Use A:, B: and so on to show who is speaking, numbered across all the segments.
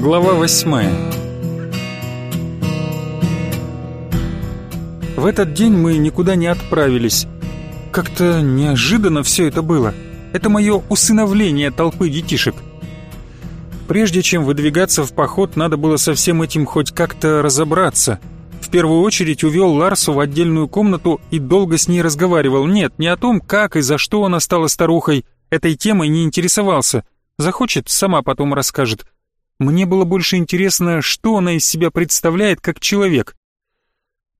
A: Глава восьмая В этот день мы никуда не отправились. Как-то неожиданно все это было. Это мое усыновление толпы детишек. Прежде чем выдвигаться в поход, надо было со всем этим хоть как-то разобраться. В первую очередь увел Ларсу в отдельную комнату и долго с ней разговаривал. Нет, не о том, как и за что она стала старухой. Этой темой не интересовался. Захочет, сама потом расскажет. Мне было больше интересно, что она из себя представляет как человек.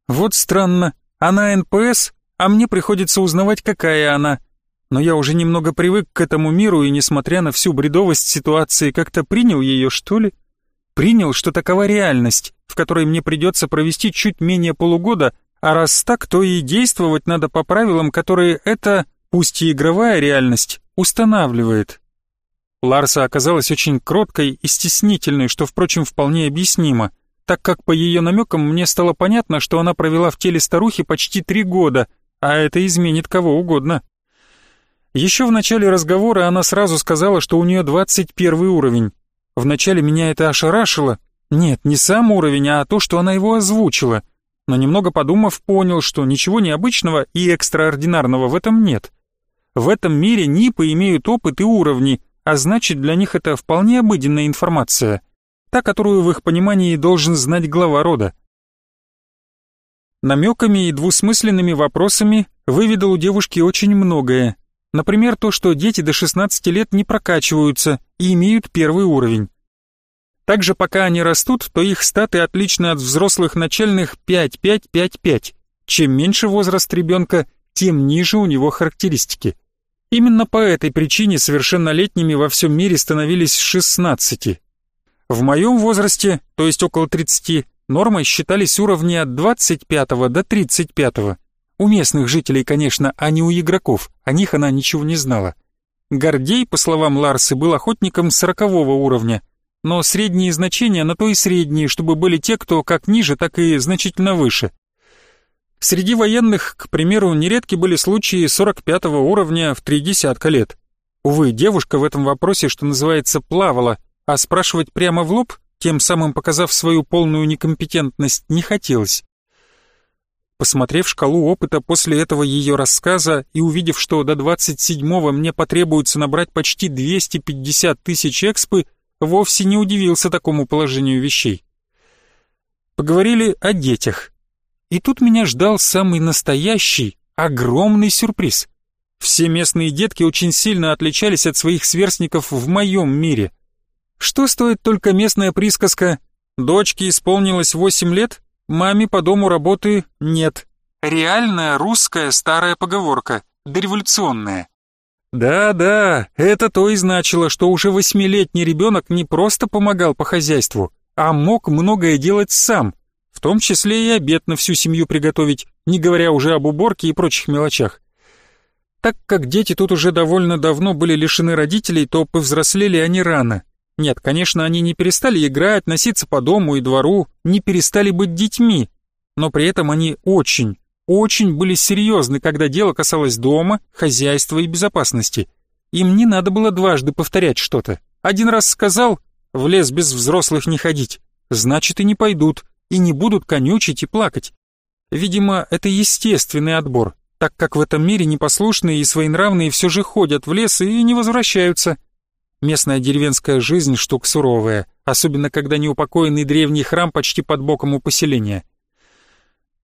A: Вот странно, она НПС, а мне приходится узнавать, какая она. Но я уже немного привык к этому миру и, несмотря на всю бредовость ситуации, как-то принял ее, что ли? Принял, что такова реальность, в которой мне придется провести чуть менее полугода, а раз так, то и действовать надо по правилам, которые это, пусть и игровая реальность, устанавливает. Ларса оказалась очень кроткой и стеснительной, что, впрочем, вполне объяснимо, так как по ее намекам мне стало понятно, что она провела в теле старухи почти три года, а это изменит кого угодно. Еще в начале разговора она сразу сказала, что у нее 21 уровень. Вначале меня это ошарашило. Нет, не сам уровень, а то, что она его озвучила. Но немного подумав, понял, что ничего необычного и экстраординарного в этом нет. В этом мире НИПы имеют опыт и уровни, а значит для них это вполне обыденная информация, та, которую в их понимании должен знать глава рода. Намеками и двусмысленными вопросами выведал у девушки очень многое. Например, то, что дети до 16 лет не прокачиваются и имеют первый уровень. Также пока они растут, то их статы отличны от взрослых начальных 5-5-5-5. Чем меньше возраст ребенка, тем ниже у него характеристики. Именно по этой причине совершеннолетними во всем мире становились 16. В моем возрасте, то есть около 30, нормой считались уровни от 25 до 35. У местных жителей, конечно, а не у игроков, о них она ничего не знала. Гордей, по словам Ларсы, был охотником 40 уровня, но средние значения на то и средние, чтобы были те, кто как ниже, так и значительно выше. Среди военных, к примеру, нередки были случаи 45 уровня в три десятка лет. Увы, девушка в этом вопросе, что называется, плавала, а спрашивать прямо в лоб, тем самым показав свою полную некомпетентность, не хотелось. Посмотрев шкалу опыта после этого ее рассказа и увидев, что до 27-го мне потребуется набрать почти 250 тысяч экспы, вовсе не удивился такому положению вещей. Поговорили о детях. И тут меня ждал самый настоящий, огромный сюрприз. Все местные детки очень сильно отличались от своих сверстников в моем мире. Что стоит только местная присказка «Дочке исполнилось 8 лет, маме по дому работы нет». Реальная русская старая поговорка, дореволюционная. Да-да, это то и значило, что уже восьмилетний ребенок не просто помогал по хозяйству, а мог многое делать сам, в том числе и обед на всю семью приготовить, не говоря уже об уборке и прочих мелочах. Так как дети тут уже довольно давно были лишены родителей, то повзрослели они рано. Нет, конечно, они не перестали играть, носиться по дому и двору, не перестали быть детьми, но при этом они очень, очень были серьезны, когда дело касалось дома, хозяйства и безопасности. Им не надо было дважды повторять что-то. Один раз сказал, в лес без взрослых не ходить, значит и не пойдут, и не будут конючить и плакать. Видимо, это естественный отбор, так как в этом мире непослушные и своенравные все же ходят в лес и не возвращаются. Местная деревенская жизнь штука суровая, особенно когда неупокоенный древний храм почти под боком у поселения.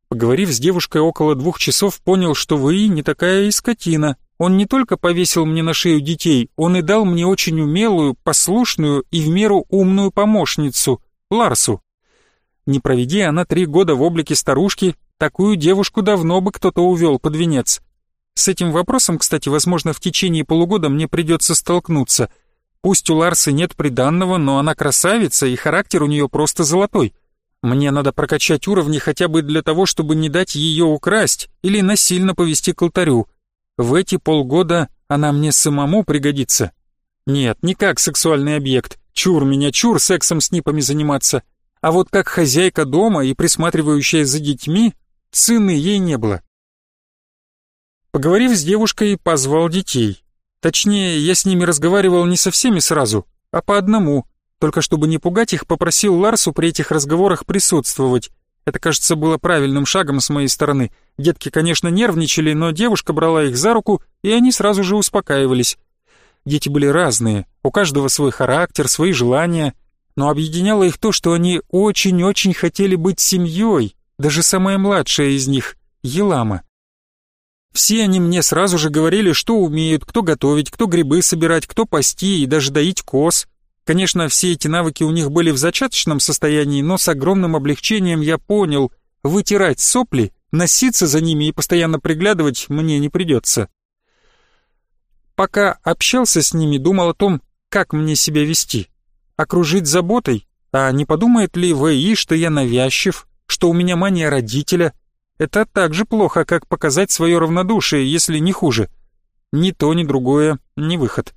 A: Поговорив с девушкой около двух часов, понял, что вы не такая и скотина. Он не только повесил мне на шею детей, он и дал мне очень умелую, послушную и в меру умную помощницу, Ларсу. Не проведи она три года в облике старушки, такую девушку давно бы кто-то увел под венец. С этим вопросом, кстати, возможно, в течение полугода мне придется столкнуться. Пусть у Ларсы нет приданного, но она красавица, и характер у нее просто золотой. Мне надо прокачать уровни хотя бы для того, чтобы не дать ее украсть или насильно повести к алтарю. В эти полгода она мне самому пригодится. Нет, не как сексуальный объект. Чур меня, чур сексом с нипами заниматься а вот как хозяйка дома и присматривающая за детьми, цены ей не было. Поговорив с девушкой, позвал детей. Точнее, я с ними разговаривал не со всеми сразу, а по одному, Только чтобы не пугать их, попросил Ларсу при этих разговорах присутствовать. Это, кажется, было правильным шагом с моей стороны. Детки, конечно, нервничали, но девушка брала их за руку, и они сразу же успокаивались. Дети были разные, у каждого свой характер, свои желания, но объединяло их то, что они очень-очень хотели быть семьей, даже самая младшая из них, Елама. Все они мне сразу же говорили, что умеют, кто готовить, кто грибы собирать, кто пасти и даже доить коз. Конечно, все эти навыки у них были в зачаточном состоянии, но с огромным облегчением я понял, вытирать сопли, носиться за ними и постоянно приглядывать мне не придется. Пока общался с ними, думал о том, как мне себя вести. Окружить заботой, а не подумает ли ВИ, что я навязчив, что у меня мания родителя. Это так же плохо, как показать свое равнодушие, если не хуже. Ни то, ни другое, не выход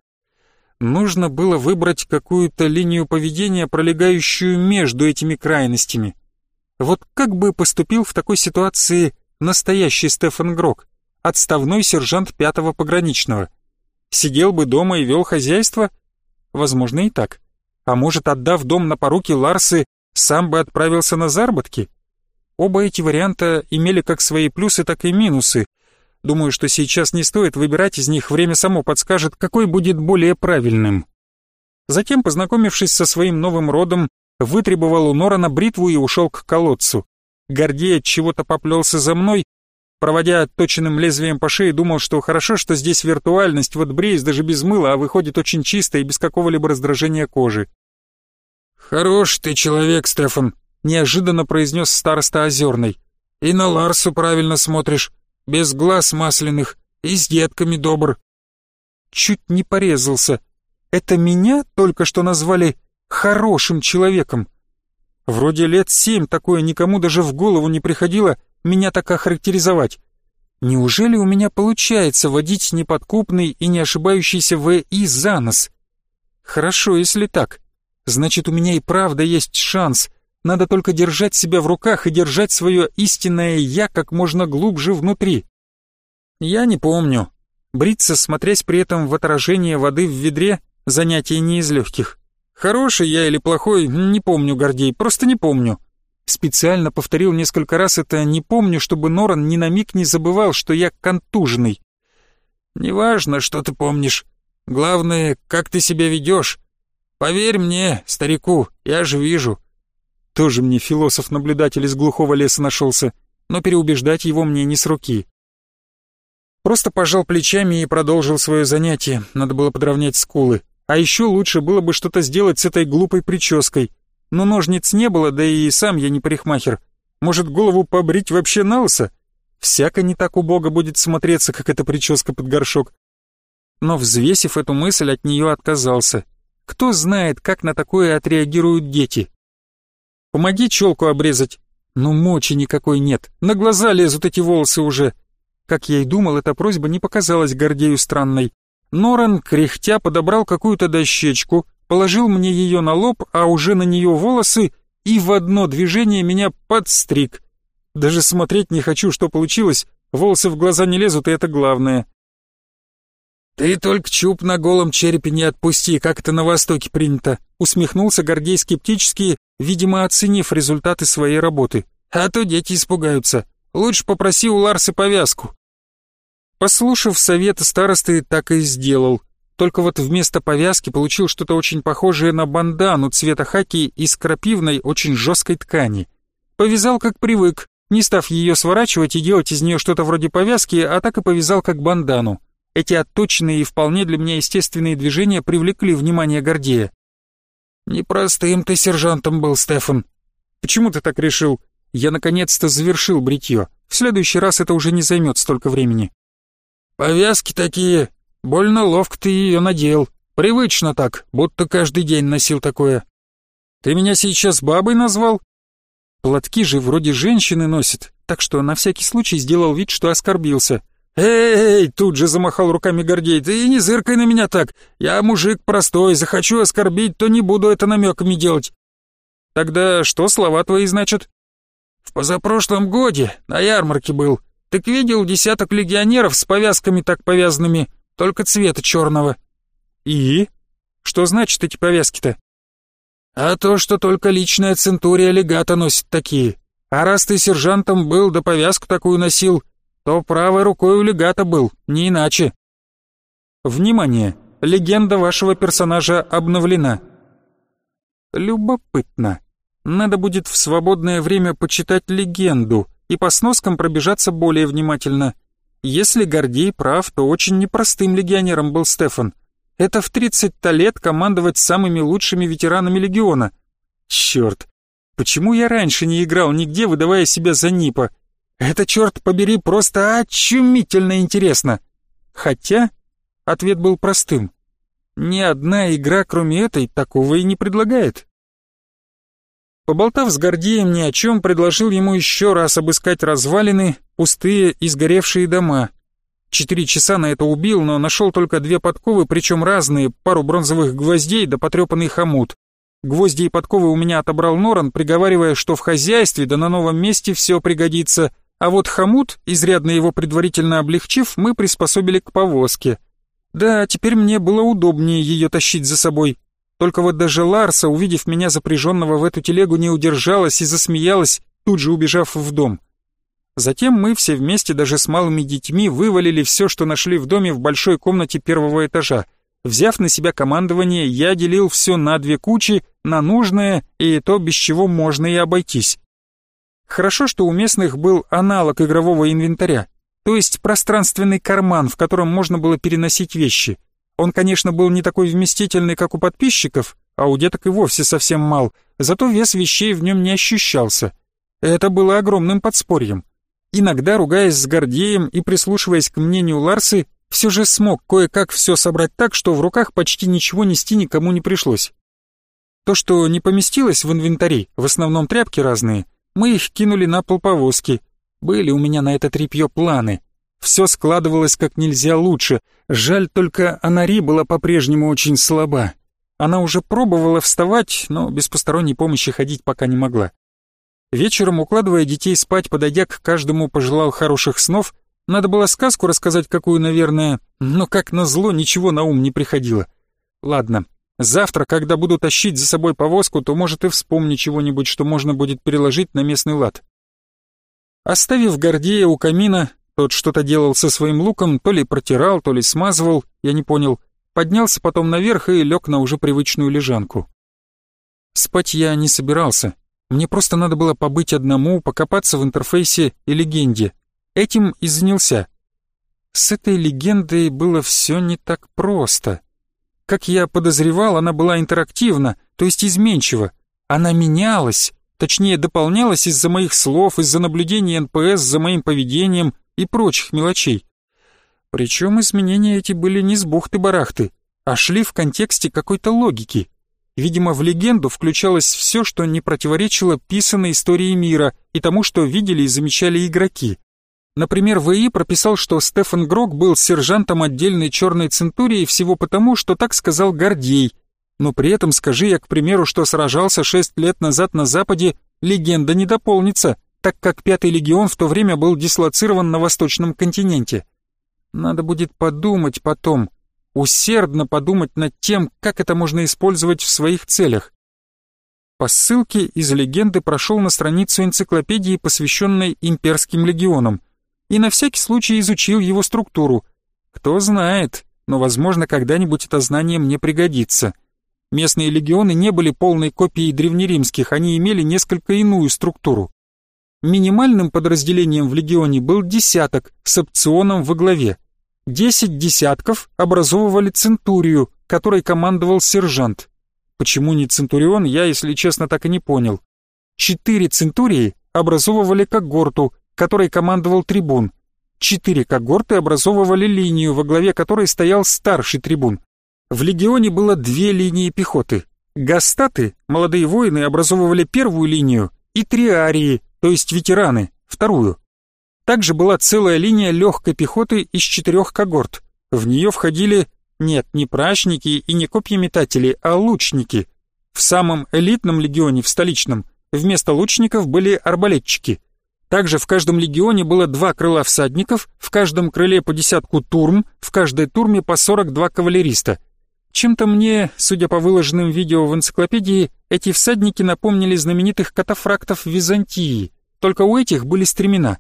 A: нужно было выбрать какую-то линию поведения, пролегающую между этими крайностями. Вот как бы поступил в такой ситуации настоящий Стефан Грок, отставной сержант пятого пограничного? Сидел бы дома и вел хозяйство? Возможно и так. А может, отдав дом на поруки Ларсы, сам бы отправился на заработки? Оба эти варианта имели как свои плюсы, так и минусы, Думаю, что сейчас не стоит выбирать из них, время само подскажет, какой будет более правильным. Затем, познакомившись со своим новым родом, вытребовал у Норана бритву и ушел к колодцу. Гордей от чего-то поплелся за мной, проводя точенным лезвием по шее, думал, что хорошо, что здесь виртуальность, вот бреюсь даже без мыла, а выходит очень чисто и без какого-либо раздражения кожи. «Хорош ты человек, Стефан», — неожиданно произнес староста Озерный. «И на Ларсу правильно смотришь без глаз масляных и с детками добр. Чуть не порезался. Это меня только что назвали хорошим человеком. Вроде лет семь такое никому даже в голову не приходило меня так охарактеризовать. Неужели у меня получается водить неподкупный и не ошибающийся В.И. за нос? Хорошо, если так. Значит, у меня и правда есть шанс. Надо только держать себя в руках и держать свое истинное «я» как можно глубже внутри. Я не помню. Бриться, смотрясь при этом в отражение воды в ведре, занятие не из легких. Хороший я или плохой, не помню, Гордей, просто не помню. Специально повторил несколько раз это «не помню», чтобы Норан ни на миг не забывал, что я контуженный. «Неважно, что ты помнишь. Главное, как ты себя ведешь. Поверь мне, старику, я же вижу. Тоже мне философ-наблюдатель из глухого леса нашелся, но переубеждать его мне не с руки. Просто пожал плечами и продолжил свое занятие, надо было подровнять скулы. А еще лучше было бы что-то сделать с этой глупой прической. Но ножниц не было, да и сам я не парикмахер. Может, голову побрить вообще на лысо? Всяко не так убого будет смотреться, как эта прическа под горшок. Но, взвесив эту мысль, от нее отказался. Кто знает, как на такое отреагируют дети. Помоги челку обрезать. Ну, мочи никакой нет. На глаза лезут эти волосы уже. Как я и думал, эта просьба не показалась Гордею странной. Норан, кряхтя, подобрал какую-то дощечку, положил мне ее на лоб, а уже на нее волосы, и в одно движение меня подстриг. Даже смотреть не хочу, что получилось. Волосы в глаза не лезут, и это главное. «Ты только чуб на голом черепе не отпусти, как это на Востоке принято», усмехнулся Гордей скептически, видимо, оценив результаты своей работы. «А то дети испугаются. Лучше попроси у Ларсы повязку». Послушав совет старосты, так и сделал. Только вот вместо повязки получил что-то очень похожее на бандану цвета хаки из крапивной, очень жесткой ткани. Повязал как привык, не став ее сворачивать и делать из нее что-то вроде повязки, а так и повязал как бандану. Эти отточенные и вполне для меня естественные движения привлекли внимание Гордея. «Непростым ты сержантом был, Стефан». «Почему ты так решил?» Я наконец-то завершил бритье. В следующий раз это уже не займет столько времени. «Повязки такие. Больно ловко ты ее надел. Привычно так, будто каждый день носил такое». «Ты меня сейчас бабой назвал?» Платки же вроде женщины носят, так что на всякий случай сделал вид, что оскорбился. «Эй!» — тут же замахал руками Гордей. «Ты не зыркай на меня так! Я мужик простой, захочу оскорбить, то не буду это намеками делать!» «Тогда что слова твои значат?» «В позапрошлом годе на ярмарке был. Так видел десяток легионеров с повязками так повязанными, только цвета черного». «И? Что значит эти повязки-то?» А то, что только личная центурия легата носит такие. А раз ты сержантом был, да повязку такую носил, то правой рукой у легата был, не иначе. Внимание! Легенда вашего персонажа обновлена. Любопытно. Надо будет в свободное время почитать легенду и по сноскам пробежаться более внимательно. Если Гордей прав, то очень непростым легионером был Стефан. Это в 30-то лет командовать самыми лучшими ветеранами легиона. Черт, почему я раньше не играл нигде, выдавая себя за Нипа? Это, черт побери, просто очумительно интересно. Хотя, ответ был простым. Ни одна игра, кроме этой, такого и не предлагает. Поболтав с Гордеем ни о чем, предложил ему еще раз обыскать развалины, пустые и сгоревшие дома. Четыре часа на это убил, но нашел только две подковы, причем разные, пару бронзовых гвоздей да потрепанный хомут. Гвозди и подковы у меня отобрал Норан, приговаривая, что в хозяйстве да на новом месте все пригодится, а вот хомут, изрядно его предварительно облегчив, мы приспособили к повозке. Да, теперь мне было удобнее ее тащить за собой, только вот даже Ларса, увидев меня запряженного в эту телегу, не удержалась и засмеялась, тут же убежав в дом. Затем мы все вместе, даже с малыми детьми, вывалили все, что нашли в доме в большой комнате первого этажа. Взяв на себя командование, я делил все на две кучи, на нужное и то, без чего можно и обойтись. Хорошо, что у местных был аналог игрового инвентаря, то есть пространственный карман, в котором можно было переносить вещи — он, конечно, был не такой вместительный, как у подписчиков, а у деток и вовсе совсем мал, зато вес вещей в нем не ощущался. Это было огромным подспорьем. Иногда, ругаясь с Гордеем и прислушиваясь к мнению Ларсы, все же смог кое-как все собрать так, что в руках почти ничего нести никому не пришлось. То, что не поместилось в инвентаре, в основном тряпки разные, мы их кинули на пол повозки. Были у меня на это тряпье планы. Все складывалось как нельзя лучше. Жаль только Анари была по-прежнему очень слаба. Она уже пробовала вставать, но без посторонней помощи ходить пока не могла. Вечером, укладывая детей спать, подойдя к каждому, пожелал хороших снов. Надо было сказку рассказать какую, наверное, но как назло ничего на ум не приходило. Ладно, завтра, когда буду тащить за собой повозку, то, может, и вспомню чего-нибудь, что можно будет переложить на местный лад. Оставив Гордея у камина, тот что-то делал со своим луком, то ли протирал, то ли смазывал, я не понял. Поднялся потом наверх и лег на уже привычную лежанку. Спать я не собирался. Мне просто надо было побыть одному, покопаться в интерфейсе и легенде. Этим и занялся. С этой легендой было все не так просто. Как я подозревал, она была интерактивна, то есть изменчива. Она менялась, точнее дополнялась из-за моих слов, из-за наблюдения НПС за моим поведением, и прочих мелочей. Причем изменения эти были не с бухты-барахты, а шли в контексте какой-то логики. Видимо, в легенду включалось все, что не противоречило писанной истории мира и тому, что видели и замечали игроки. Например, ВИ прописал, что Стефан Грок был сержантом отдельной черной центурии всего потому, что так сказал Гордей. Но при этом скажи я, к примеру, что сражался шесть лет назад на Западе, легенда не дополнится — так как Пятый легион в то время был дислоцирован на Восточном континенте. Надо будет подумать потом, усердно подумать над тем, как это можно использовать в своих целях. По ссылке из легенды прошел на страницу энциклопедии, посвященной имперским легионам, и на всякий случай изучил его структуру. Кто знает, но, возможно, когда-нибудь это знание мне пригодится. Местные легионы не были полной копией древнеримских, они имели несколько иную структуру. Минимальным подразделением в легионе был десяток с опционом во главе. Десять десятков образовывали центурию, которой командовал сержант. Почему не центурион, я, если честно, так и не понял. Четыре центурии образовывали когорту, которой командовал трибун. Четыре когорты образовывали линию, во главе которой стоял старший трибун. В легионе было две линии пехоты. Гастаты, молодые воины, образовывали первую линию, и триарии, то есть ветераны, вторую. Также была целая линия легкой пехоты из четырех когорт. В нее входили, нет, не прачники и не копьеметатели, а лучники. В самом элитном легионе, в столичном, вместо лучников были арбалетчики. Также в каждом легионе было два крыла всадников, в каждом крыле по десятку турм, в каждой турме по 42 кавалериста. Чем-то мне, судя по выложенным видео в энциклопедии, эти всадники напомнили знаменитых катафрактов Византии, только у этих были стремена.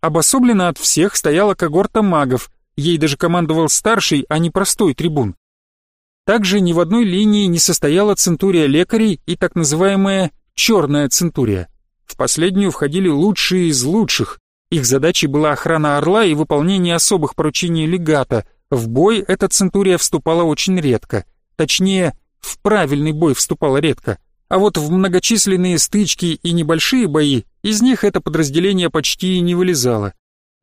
A: Обособленно от всех стояла когорта магов, ей даже командовал старший, а не простой трибун. Также ни в одной линии не состояла центурия лекарей и так называемая «черная центурия». В последнюю входили лучшие из лучших. Их задачей была охрана Орла и выполнение особых поручений легата. В бой эта центурия вступала очень редко. Точнее, в правильный бой вступала редко. А вот в многочисленные стычки и небольшие бои из них это подразделение почти не вылезало.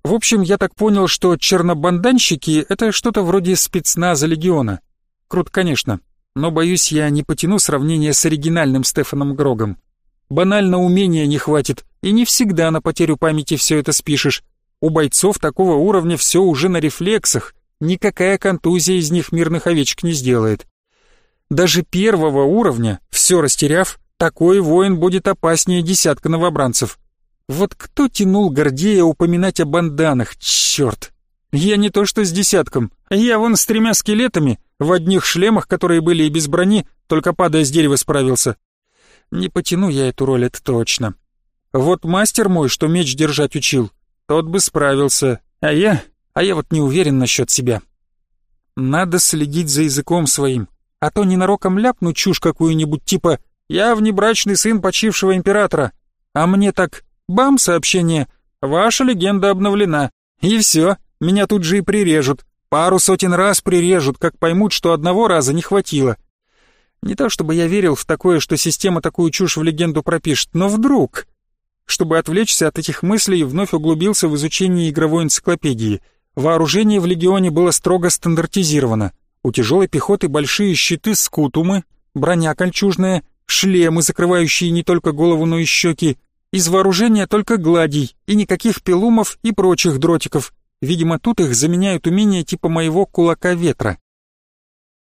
A: В общем, я так понял, что чернобанданщики — это что-то вроде спецназа легиона. Круто, конечно, но, боюсь, я не потяну сравнение с оригинальным Стефаном Грогом. Банально умения не хватит, и не всегда на потерю памяти все это спишешь. У бойцов такого уровня все уже на рефлексах, никакая контузия из них мирных овечек не сделает. Даже первого уровня, все растеряв, такой воин будет опаснее десятка новобранцев. Вот кто тянул Гордея упоминать о банданах, черт! Я не то что с десятком, я вон с тремя скелетами, в одних шлемах, которые были и без брони, только падая с дерева справился. Не потяну я эту роль, это точно. Вот мастер мой, что меч держать учил, тот бы справился, а я... а я вот не уверен насчет себя. Надо следить за языком своим, а то ненароком ляпну чушь какую-нибудь типа «Я внебрачный сын почившего императора», а мне так бам сообщение «Ваша легенда обновлена», и все, меня тут же и прирежут, пару сотен раз прирежут, как поймут, что одного раза не хватило. Не то чтобы я верил в такое, что система такую чушь в легенду пропишет, но вдруг... Чтобы отвлечься от этих мыслей, вновь углубился в изучение игровой энциклопедии. Вооружение в легионе было строго стандартизировано. У тяжелой пехоты большие щиты скутумы, броня кольчужная, шлемы, закрывающие не только голову, но и щеки. Из вооружения только гладий и никаких пилумов и прочих дротиков. Видимо, тут их заменяют умения типа моего кулака ветра.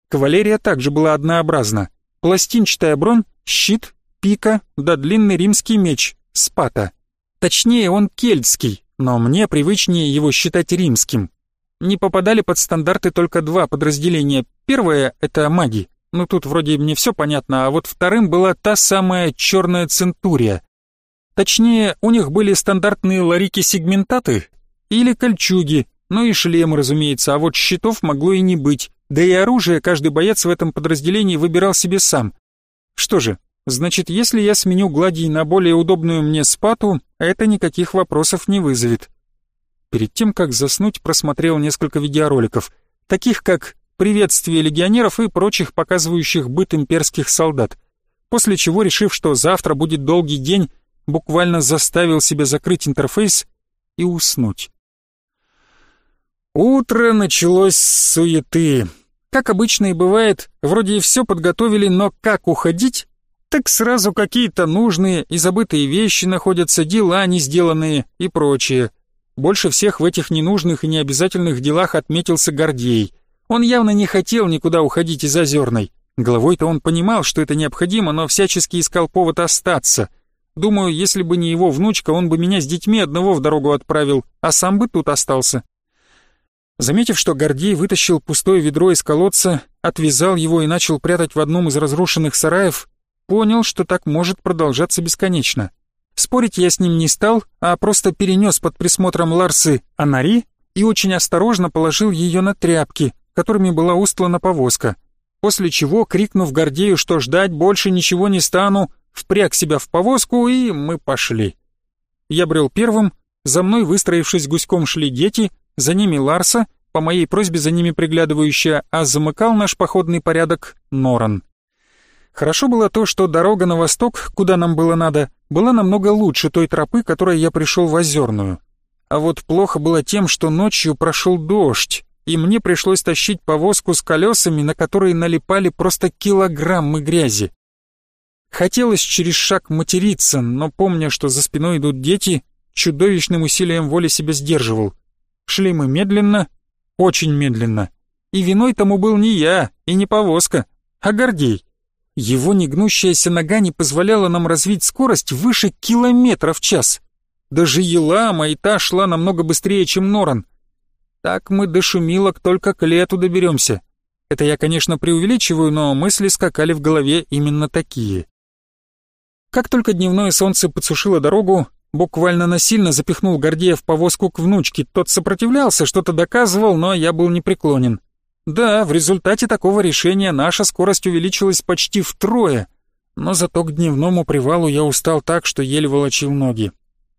A: Кавалерия также была однообразна. Пластинчатая бронь, щит, пика да длинный римский меч, спата. Точнее, он кельтский, но мне привычнее его считать римским. Не попадали под стандарты только два подразделения. Первое — это маги. Ну тут вроде мне все понятно, а вот вторым была та самая черная центурия. Точнее, у них были стандартные ларики-сегментаты или кольчуги, ну и шлемы, разумеется, а вот щитов могло и не быть. Да и оружие каждый боец в этом подразделении выбирал себе сам. Что же, значит, если я сменю гладий на более удобную мне спату, это никаких вопросов не вызовет. Перед тем, как заснуть, просмотрел несколько видеороликов, таких как «Приветствие легионеров» и прочих, показывающих быт имперских солдат. После чего, решив, что завтра будет долгий день, буквально заставил себя закрыть интерфейс и уснуть. Утро началось с суеты. Как обычно и бывает, вроде и все подготовили, но как уходить? Так сразу какие-то нужные и забытые вещи находятся, дела не сделанные и прочее. Больше всех в этих ненужных и необязательных делах отметился Гордей. Он явно не хотел никуда уходить из Озерной. Головой-то он понимал, что это необходимо, но всячески искал повод остаться. Думаю, если бы не его внучка, он бы меня с детьми одного в дорогу отправил, а сам бы тут остался. Заметив, что Гордей вытащил пустое ведро из колодца, отвязал его и начал прятать в одном из разрушенных сараев, понял, что так может продолжаться бесконечно. Спорить я с ним не стал, а просто перенес под присмотром Ларсы Анари и очень осторожно положил ее на тряпки, которыми была устлана повозка. После чего, крикнув Гордею, что ждать больше ничего не стану, впряг себя в повозку, и мы пошли. Я брел первым, за мной выстроившись гуськом шли дети, за ними Ларса, по моей просьбе за ними приглядывающая, а замыкал наш походный порядок Норан. Хорошо было то, что дорога на восток, куда нам было надо, была намного лучше той тропы, которой я пришел в Озерную. А вот плохо было тем, что ночью прошел дождь, и мне пришлось тащить повозку с колесами, на которые налипали просто килограммы грязи. Хотелось через шаг материться, но помня, что за спиной идут дети, чудовищным усилием воли себя сдерживал. Шли мы медленно, очень медленно. И виной тому был не я и не повозка, а Гордей. Его негнущаяся нога не позволяла нам развить скорость выше километра в час. Даже Елама и та шла намного быстрее, чем Норан. Так мы до шумилок только к лету доберемся. Это я, конечно, преувеличиваю, но мысли скакали в голове именно такие. Как только дневное солнце подсушило дорогу, буквально насильно запихнул Гордея в повозку к внучке. Тот сопротивлялся, что-то доказывал, но я был непреклонен. Да, в результате такого решения наша скорость увеличилась почти втрое, но зато к дневному привалу я устал так, что еле волочил ноги.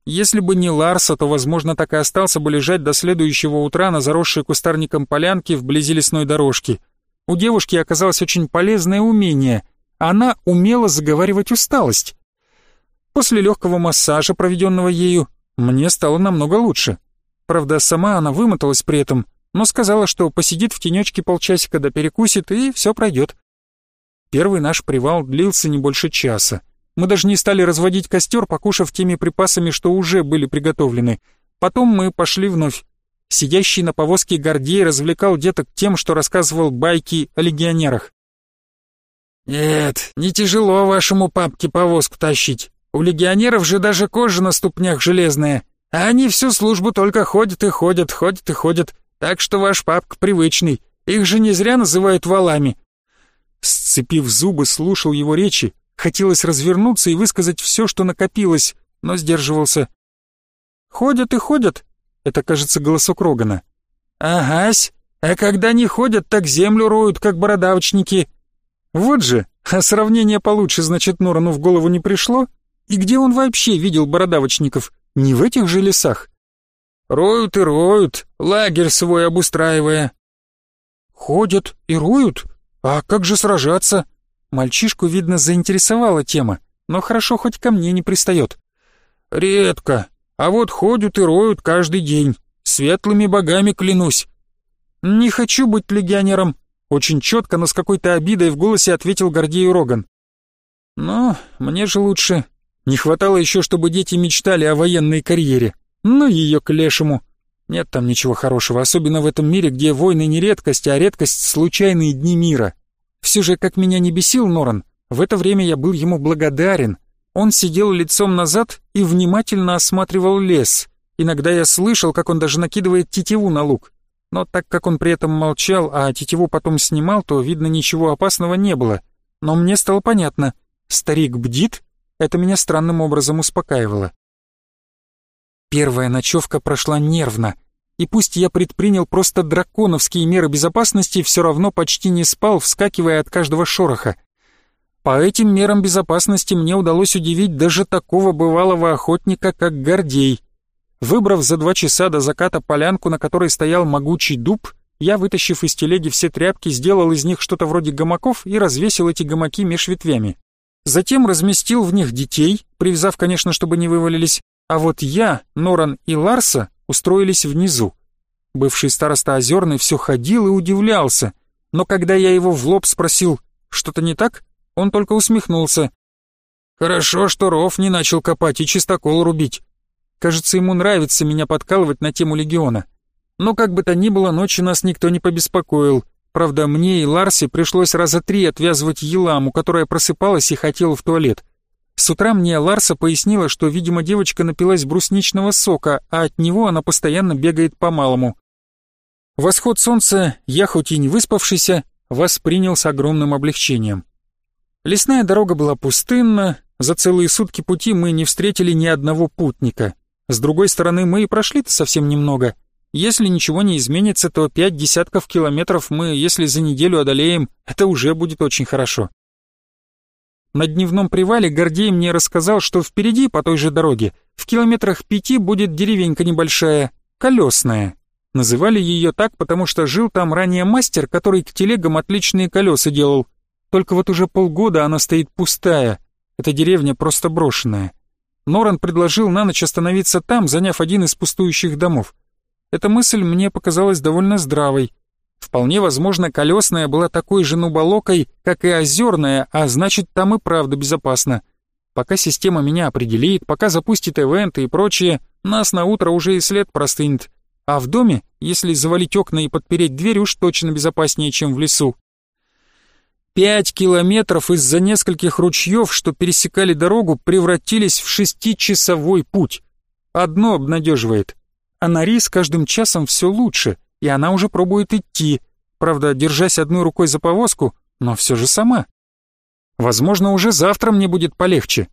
A: Если бы не Ларса, то, возможно, так и остался бы лежать до следующего утра на заросшей кустарником полянке вблизи лесной дорожки. У девушки оказалось очень полезное умение. Она умела заговаривать усталость. После легкого массажа, проведенного ею, мне стало намного лучше. Правда, сама она вымоталась при этом, но сказала, что посидит в тенечке полчасика да перекусит, и все пройдет. Первый наш привал длился не больше часа. Мы даже не стали разводить костер, покушав теми припасами, что уже были приготовлены. Потом мы пошли вновь. Сидящий на повозке Гордей развлекал деток тем, что рассказывал байки о легионерах. «Нет, не тяжело вашему папке повозку тащить. У легионеров же даже кожа на ступнях железная, а они всю службу только ходят и ходят, ходят и ходят, так что ваш папка привычный. Их же не зря называют валами». Сцепив зубы, слушал его речи, Хотелось развернуться и высказать все, что накопилось, но сдерживался. «Ходят и ходят», — это, кажется, голосок Рогана. «Агась, а когда не ходят, так землю роют, как бородавочники». Вот же, а сравнение получше, значит, Норану в голову не пришло? И где он вообще видел бородавочников? Не в этих же лесах? Роют и роют, лагерь свой обустраивая. Ходят и роют? А как же сражаться? Мальчишку, видно, заинтересовала тема, но хорошо хоть ко мне не пристает. «Редко, а вот ходят и роют каждый день. Светлыми богами клянусь». «Не хочу быть легионером», — очень четко, но с какой-то обидой в голосе ответил Гордею Роган. «Но мне же лучше. Не хватало еще, чтобы дети мечтали о военной карьере. Ну ее к лешему. Нет там ничего хорошего, особенно в этом мире, где войны не редкость, а редкость — случайные дни мира. Все же, как меня не бесил Норан, в это время я был ему благодарен. Он сидел лицом назад и внимательно осматривал лес. Иногда я слышал, как он даже накидывает тетиву на лук. Но так как он при этом молчал, а тетиву потом снимал, то, видно, ничего опасного не было. Но мне стало понятно. Старик бдит, это меня странным образом успокаивало. Первая ночевка прошла нервно — и пусть я предпринял просто драконовские меры безопасности, все равно почти не спал, вскакивая от каждого шороха. По этим мерам безопасности мне удалось удивить даже такого бывалого охотника, как Гордей. Выбрав за два часа до заката полянку, на которой стоял могучий дуб, я, вытащив из телеги все тряпки, сделал из них что-то вроде гамаков и развесил эти гамаки меж ветвями. Затем разместил в них детей, привязав, конечно, чтобы не вывалились, а вот я, Норан и Ларса устроились внизу. Бывший староста Озерный все ходил и удивлялся, но когда я его в лоб спросил, что-то не так, он только усмехнулся. «Хорошо, что ров не начал копать и чистокол рубить. Кажется, ему нравится меня подкалывать на тему легиона. Но как бы то ни было, ночью нас никто не побеспокоил. Правда, мне и Ларсе пришлось раза три отвязывать Еламу, которая просыпалась и хотела в туалет. С утра мне Ларса пояснила, что, видимо, девочка напилась брусничного сока, а от него она постоянно бегает по-малому. Восход солнца я, хоть и не выспавшийся, воспринял с огромным облегчением. Лесная дорога была пустынна, за целые сутки пути мы не встретили ни одного путника. С другой стороны, мы и прошли-то совсем немного. Если ничего не изменится, то пять десятков километров мы, если за неделю одолеем, это уже будет очень хорошо. На дневном привале Гордей мне рассказал, что впереди, по той же дороге, в километрах пяти будет деревенька небольшая, колесная. Называли ее так, потому что жил там ранее мастер, который к телегам отличные колеса делал. Только вот уже полгода она стоит пустая. Эта деревня просто брошенная. Норан предложил на ночь остановиться там, заняв один из пустующих домов. Эта мысль мне показалась довольно здравой, Вполне возможно, колесная была такой же нуболокой, как и озерная, а значит, там и правда безопасно. Пока система меня определит, пока запустит ивенты и прочее, нас на утро уже и след простынет. А в доме, если завалить окна и подпереть дверь, уж точно безопаснее, чем в лесу. Пять километров из-за нескольких ручьев, что пересекали дорогу, превратились в шестичасовой путь. Одно обнадеживает. А Нари с каждым часом все лучше — и она уже пробует идти. правда, держась одной рукой за повозку, но все же сама. Возможно, уже завтра мне будет полегче.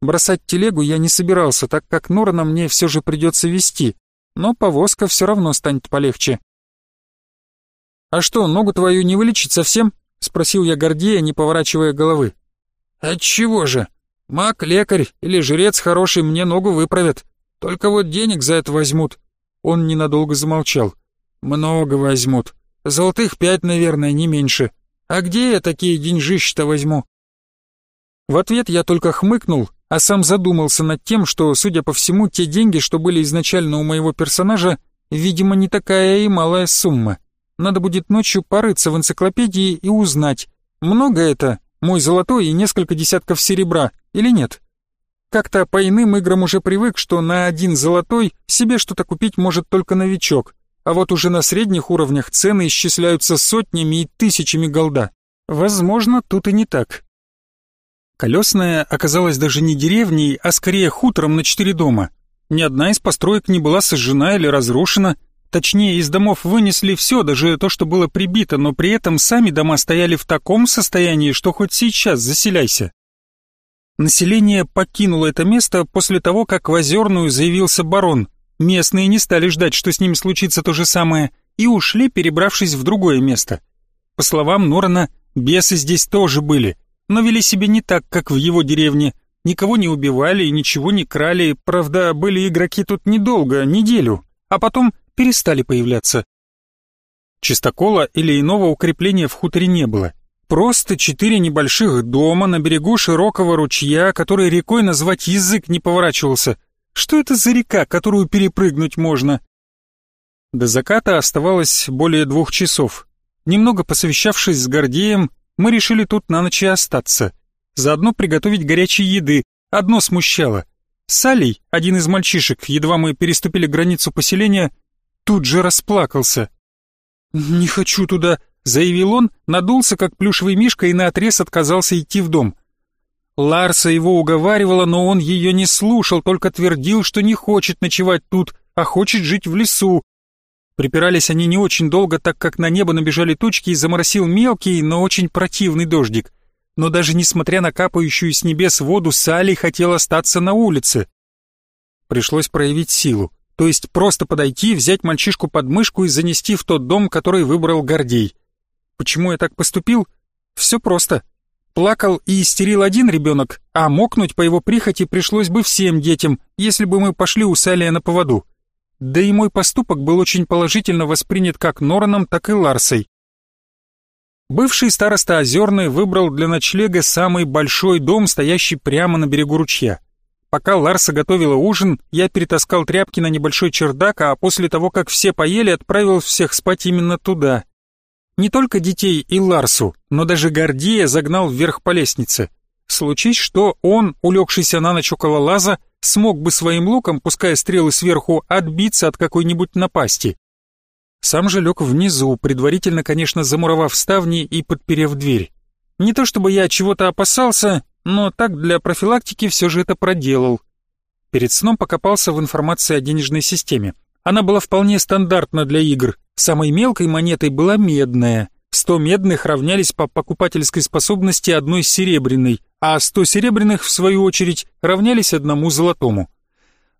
A: Бросать телегу я не собирался, так как Норана мне все же придется вести, но повозка все равно станет полегче. «А что, ногу твою не вылечить совсем?» — спросил я Гордея, не поворачивая головы. «Отчего же? Маг, лекарь или жрец хороший мне ногу выправят. Только вот денег за это возьмут». Он ненадолго замолчал. «Много возьмут. Золотых пять, наверное, не меньше. А где я такие деньжища-то возьму?» В ответ я только хмыкнул, а сам задумался над тем, что, судя по всему, те деньги, что были изначально у моего персонажа, видимо, не такая и малая сумма. Надо будет ночью порыться в энциклопедии и узнать, много это, мой золотой и несколько десятков серебра, или нет. Как-то по иным играм уже привык, что на один золотой себе что-то купить может только новичок, а вот уже на средних уровнях цены исчисляются сотнями и тысячами голда. Возможно, тут и не так. Колесная оказалась даже не деревней, а скорее хутором на четыре дома. Ни одна из построек не была сожжена или разрушена, точнее, из домов вынесли все, даже то, что было прибито, но при этом сами дома стояли в таком состоянии, что хоть сейчас заселяйся. Население покинуло это место после того, как в Озерную заявился барон. Местные не стали ждать, что с ними случится то же самое, и ушли, перебравшись в другое место. По словам Норана, бесы здесь тоже были, но вели себя не так, как в его деревне. Никого не убивали и ничего не крали, правда, были игроки тут недолго, неделю, а потом перестали появляться. Чистокола или иного укрепления в хуторе не было. Просто четыре небольших дома на берегу широкого ручья, который рекой назвать язык не поворачивался. Что это за река, которую перепрыгнуть можно? До заката оставалось более двух часов. Немного посовещавшись с Гордеем, мы решили тут на ночь и остаться. Заодно приготовить горячей еды. Одно смущало. Салий, один из мальчишек, едва мы переступили границу поселения, тут же расплакался. «Не хочу туда», — заявил он, надулся как плюшевый мишка и наотрез отказался идти в дом. Ларса его уговаривала, но он ее не слушал, только твердил, что не хочет ночевать тут, а хочет жить в лесу, Припирались они не очень долго, так как на небо набежали тучки и заморосил мелкий, но очень противный дождик. Но даже несмотря на капающую с небес воду, Салли хотел остаться на улице. Пришлось проявить силу, то есть просто подойти, взять мальчишку под мышку и занести в тот дом, который выбрал Гордей. Почему я так поступил? Все просто. Плакал и истерил один ребенок, а мокнуть по его прихоти пришлось бы всем детям, если бы мы пошли у Салия на поводу. Да и мой поступок был очень положительно воспринят как Нораном, так и Ларсой. Бывший староста Озерный выбрал для ночлега самый большой дом, стоящий прямо на берегу ручья. Пока Ларса готовила ужин, я перетаскал тряпки на небольшой чердак, а после того, как все поели, отправил всех спать именно туда. Не только детей и Ларсу, но даже Гордея загнал вверх по лестнице. Случись, что он, улегшийся на ночь около лаза, смог бы своим луком, пуская стрелы сверху, отбиться от какой-нибудь напасти. Сам же лег внизу, предварительно, конечно, замуровав ставни и подперев дверь. Не то чтобы я чего-то опасался, но так для профилактики все же это проделал. Перед сном покопался в информации о денежной системе. Она была вполне стандартна для игр. Самой мелкой монетой была медная. Сто медных равнялись по покупательской способности одной серебряной, а 100 серебряных, в свою очередь, равнялись одному золотому.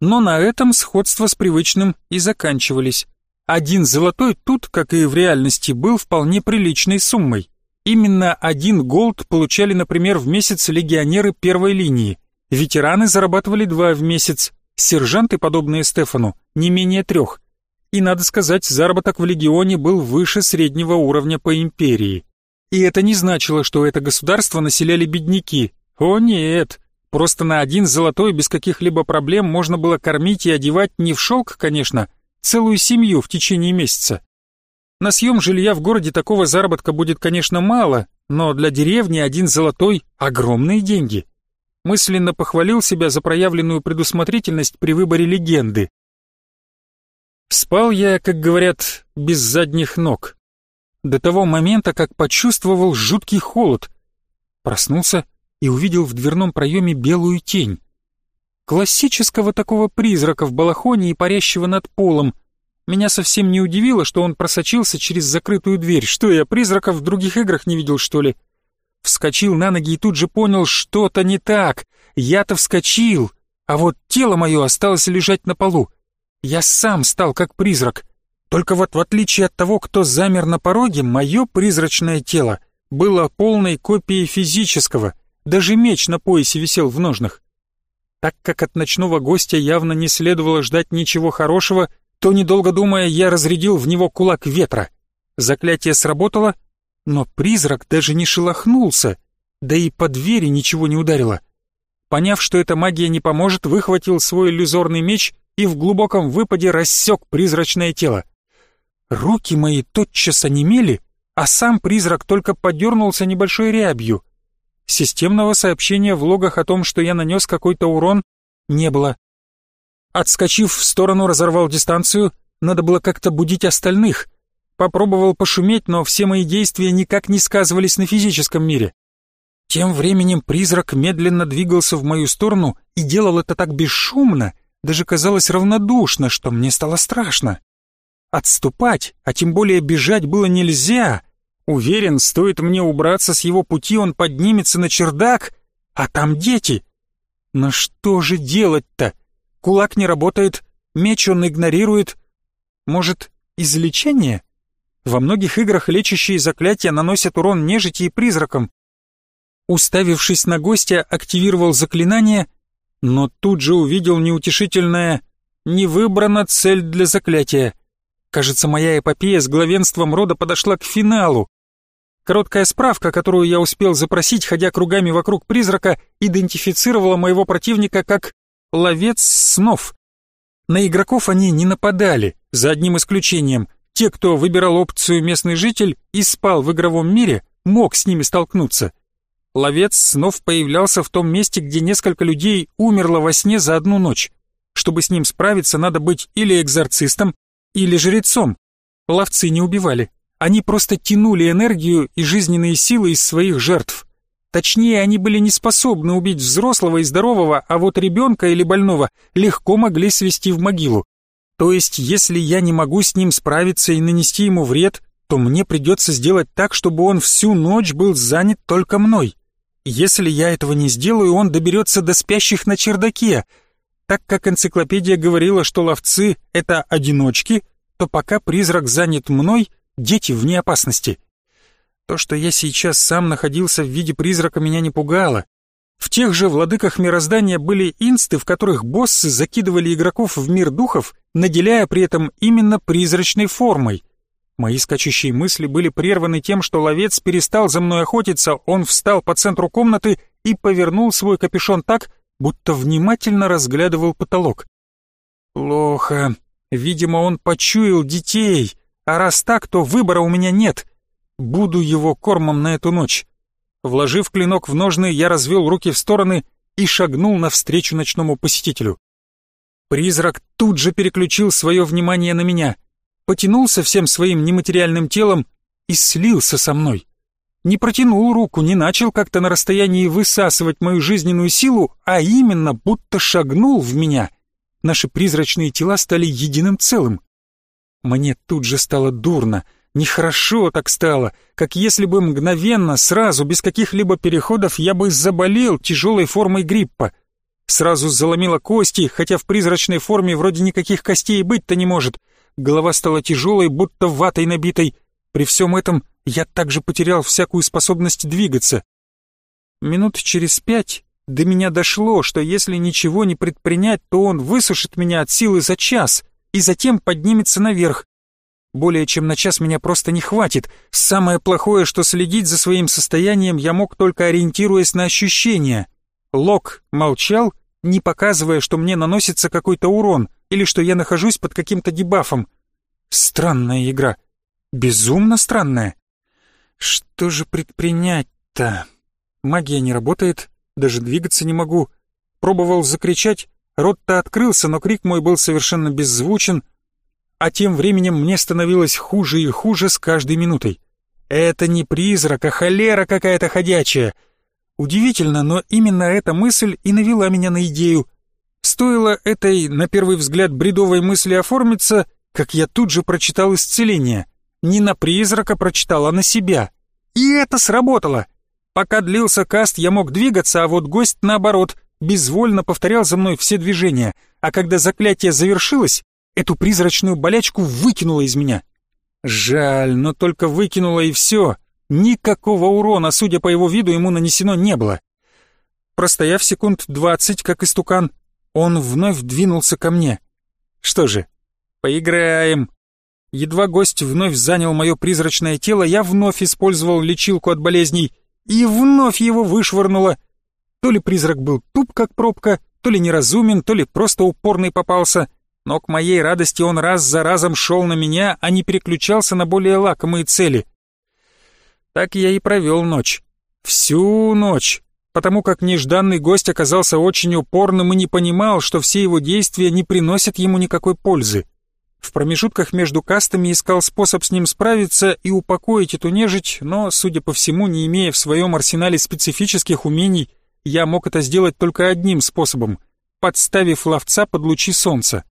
A: Но на этом сходство с привычным и заканчивались. Один золотой тут, как и в реальности, был вполне приличной суммой. Именно один голд получали, например, в месяц легионеры первой линии. Ветераны зарабатывали два в месяц, сержанты, подобные Стефану, не менее трех. И, надо сказать, заработок в легионе был выше среднего уровня по империи. И это не значило, что это государство населяли бедняки. О нет, просто на один золотой без каких-либо проблем можно было кормить и одевать не в шелк, конечно, целую семью в течение месяца. На съем жилья в городе такого заработка будет, конечно, мало, но для деревни один золотой – огромные деньги. Мысленно похвалил себя за проявленную предусмотрительность при выборе легенды. Спал я, как говорят, без задних ног до того момента, как почувствовал жуткий холод. Проснулся и увидел в дверном проеме белую тень. Классического такого призрака в балахоне и парящего над полом. Меня совсем не удивило, что он просочился через закрытую дверь. Что я, призраков в других играх не видел, что ли? Вскочил на ноги и тут же понял, что-то не так. Я-то вскочил, а вот тело мое осталось лежать на полу. Я сам стал как призрак. Только вот в отличие от того, кто замер на пороге, мое призрачное тело было полной копией физического. Даже меч на поясе висел в ножнах. Так как от ночного гостя явно не следовало ждать ничего хорошего, то, недолго думая, я разрядил в него кулак ветра. Заклятие сработало, но призрак даже не шелохнулся, да и по двери ничего не ударило. Поняв, что эта магия не поможет, выхватил свой иллюзорный меч и в глубоком выпаде рассек призрачное тело. Руки мои тотчас онемели, а сам призрак только подернулся небольшой рябью. Системного сообщения в логах о том, что я нанес какой-то урон, не было. Отскочив в сторону, разорвал дистанцию, надо было как-то будить остальных. Попробовал пошуметь, но все мои действия никак не сказывались на физическом мире. Тем временем призрак медленно двигался в мою сторону и делал это так бесшумно, даже казалось равнодушно, что мне стало страшно. Отступать, а тем более бежать было нельзя. Уверен, стоит мне убраться с его пути, он поднимется на чердак, а там дети. Но что же делать-то? Кулак не работает, меч он игнорирует. Может, излечение? Во многих играх лечащие заклятия наносят урон нежити и призракам. Уставившись на гостя, активировал заклинание, но тут же увидел неутешительное «Не выбрана цель для заклятия». Кажется, моя эпопея с главенством рода подошла к финалу. Короткая справка, которую я успел запросить, ходя кругами вокруг призрака, идентифицировала моего противника как «ловец снов». На игроков они не нападали, за одним исключением. Те, кто выбирал опцию «местный житель» и спал в игровом мире, мог с ними столкнуться. Ловец снов появлялся в том месте, где несколько людей умерло во сне за одну ночь. Чтобы с ним справиться, надо быть или экзорцистом, или жрецом. Ловцы не убивали, они просто тянули энергию и жизненные силы из своих жертв. Точнее, они были не способны убить взрослого и здорового, а вот ребенка или больного легко могли свести в могилу. То есть, если я не могу с ним справиться и нанести ему вред, то мне придется сделать так, чтобы он всю ночь был занят только мной. Если я этого не сделаю, он доберется до спящих на чердаке, так как энциклопедия говорила, что ловцы — это одиночки, то пока призрак занят мной, дети вне опасности. То, что я сейчас сам находился в виде призрака, меня не пугало. В тех же владыках мироздания были инсты, в которых боссы закидывали игроков в мир духов, наделяя при этом именно призрачной формой. Мои скачущие мысли были прерваны тем, что ловец перестал за мной охотиться, он встал по центру комнаты и повернул свой капюшон так, будто внимательно разглядывал потолок. Плохо. Видимо, он почуял детей, а раз так, то выбора у меня нет. Буду его кормом на эту ночь. Вложив клинок в ножны, я развел руки в стороны и шагнул навстречу ночному посетителю. Призрак тут же переключил свое внимание на меня, потянулся всем своим нематериальным телом и слился со мной не протянул руку, не начал как-то на расстоянии высасывать мою жизненную силу, а именно будто шагнул в меня. Наши призрачные тела стали единым целым. Мне тут же стало дурно, нехорошо так стало, как если бы мгновенно, сразу, без каких-либо переходов, я бы заболел тяжелой формой гриппа. Сразу заломило кости, хотя в призрачной форме вроде никаких костей быть-то не может. Голова стала тяжелой, будто ватой набитой. При всем этом я также потерял всякую способность двигаться. Минут через пять до меня дошло, что если ничего не предпринять, то он высушит меня от силы за час и затем поднимется наверх. Более чем на час меня просто не хватит. Самое плохое, что следить за своим состоянием я мог только ориентируясь на ощущения. Лок молчал, не показывая, что мне наносится какой-то урон или что я нахожусь под каким-то дебафом. Странная игра. Безумно странная. Что же предпринять-то? Магия не работает, даже двигаться не могу. Пробовал закричать, рот-то открылся, но крик мой был совершенно беззвучен, а тем временем мне становилось хуже и хуже с каждой минутой. Это не призрак, а холера какая-то ходячая. Удивительно, но именно эта мысль и навела меня на идею. Стоило этой, на первый взгляд, бредовой мысли оформиться, как я тут же прочитал исцеление. Не на призрака прочитал, а на себя. И это сработало. Пока длился каст, я мог двигаться, а вот гость, наоборот, безвольно повторял за мной все движения, а когда заклятие завершилось, эту призрачную болячку выкинуло из меня. Жаль, но только выкинуло и все. Никакого урона, судя по его виду, ему нанесено не было. Простояв секунд двадцать, как истукан, он вновь двинулся ко мне. Что же, поиграем. Едва гость вновь занял мое призрачное тело, я вновь использовал лечилку от болезней и вновь его вышвырнуло. То ли призрак был туп, как пробка, то ли неразумен, то ли просто упорный попался, но к моей радости он раз за разом шел на меня, а не переключался на более лакомые цели. Так я и провел ночь. Всю ночь, потому как нежданный гость оказался очень упорным и не понимал, что все его действия не приносят ему никакой пользы. В промежутках между кастами искал способ с ним справиться и упокоить эту нежить, но, судя по всему, не имея в своем арсенале специфических умений, я мог это сделать только одним способом — подставив ловца под лучи солнца.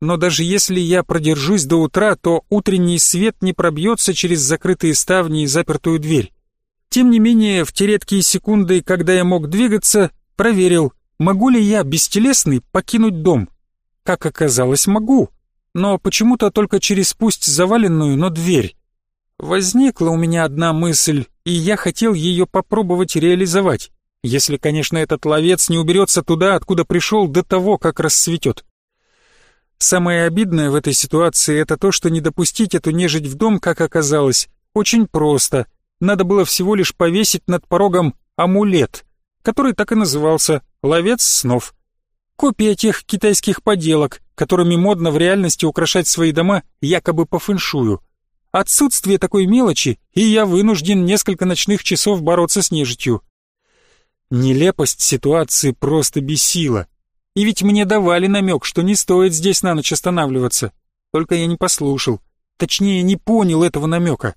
A: Но даже если я продержусь до утра, то утренний свет не пробьется через закрытые ставни и запертую дверь. Тем не менее, в те редкие секунды, когда я мог двигаться, проверил, могу ли я, бестелесный, покинуть дом. Как оказалось, могу, но почему-то только через пусть заваленную, но дверь. Возникла у меня одна мысль, и я хотел ее попробовать реализовать. Если, конечно, этот ловец не уберется туда, откуда пришел до того, как рассветет. Самое обидное в этой ситуации это то, что не допустить эту нежить в дом, как оказалось, очень просто. Надо было всего лишь повесить над порогом амулет, который так и назывался «Ловец снов». Копия тех китайских поделок, которыми модно в реальности украшать свои дома якобы по фэншую. Отсутствие такой мелочи, и я вынужден несколько ночных часов бороться с нежитью. Нелепость ситуации просто бесила. И ведь мне давали намек, что не стоит здесь на ночь останавливаться. Только я не послушал. Точнее, не понял этого намека.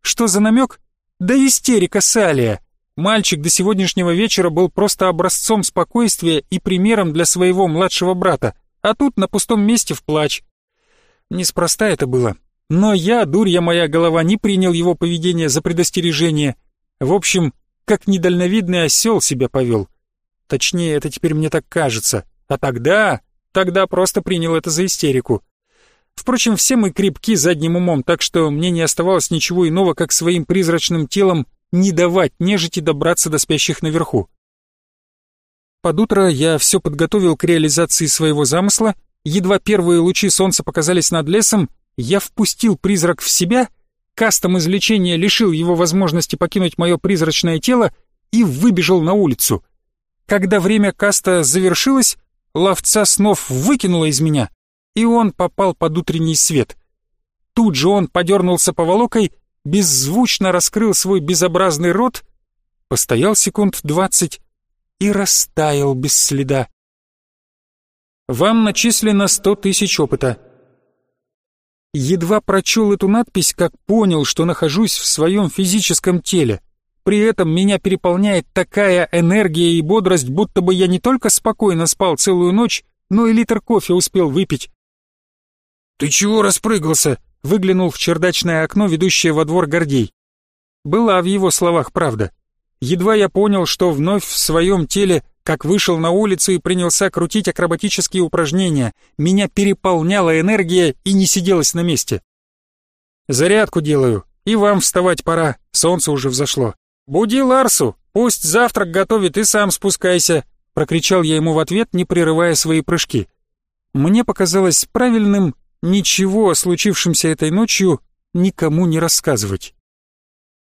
A: Что за намек? Да истерика Салия. Мальчик до сегодняшнего вечера был просто образцом спокойствия и примером для своего младшего брата, а тут на пустом месте в плач. Неспроста это было. Но я, дурья моя голова, не принял его поведение за предостережение. В общем, как недальновидный осел себя повел. Точнее, это теперь мне так кажется. А тогда... Тогда просто принял это за истерику. Впрочем, все мы крепки задним умом, так что мне не оставалось ничего иного, как своим призрачным телом не давать нежити добраться до спящих наверху. Под утро я все подготовил к реализации своего замысла, едва первые лучи солнца показались над лесом, я впустил призрак в себя — Кастом излечения лишил его возможности покинуть мое призрачное тело и выбежал на улицу. Когда время каста завершилось, ловца снов выкинуло из меня, и он попал под утренний свет. Тут же он подернулся поволокой, беззвучно раскрыл свой безобразный рот, постоял секунд двадцать и растаял без следа. Вам начислено сто тысяч опыта. Едва прочел эту надпись, как понял, что нахожусь в своем физическом теле. При этом меня переполняет такая энергия и бодрость, будто бы я не только спокойно спал целую ночь, но и литр кофе успел выпить. «Ты чего распрыгался?» — выглянул в чердачное окно, ведущее во двор Гордей. Была в его словах правда. Едва я понял, что вновь в своем теле как вышел на улицу и принялся крутить акробатические упражнения. Меня переполняла энергия и не сиделась на месте. «Зарядку делаю, и вам вставать пора, солнце уже взошло. Буди Ларсу, пусть завтрак готовит и сам спускайся», прокричал я ему в ответ, не прерывая свои прыжки. Мне показалось правильным ничего о случившемся этой ночью никому не рассказывать.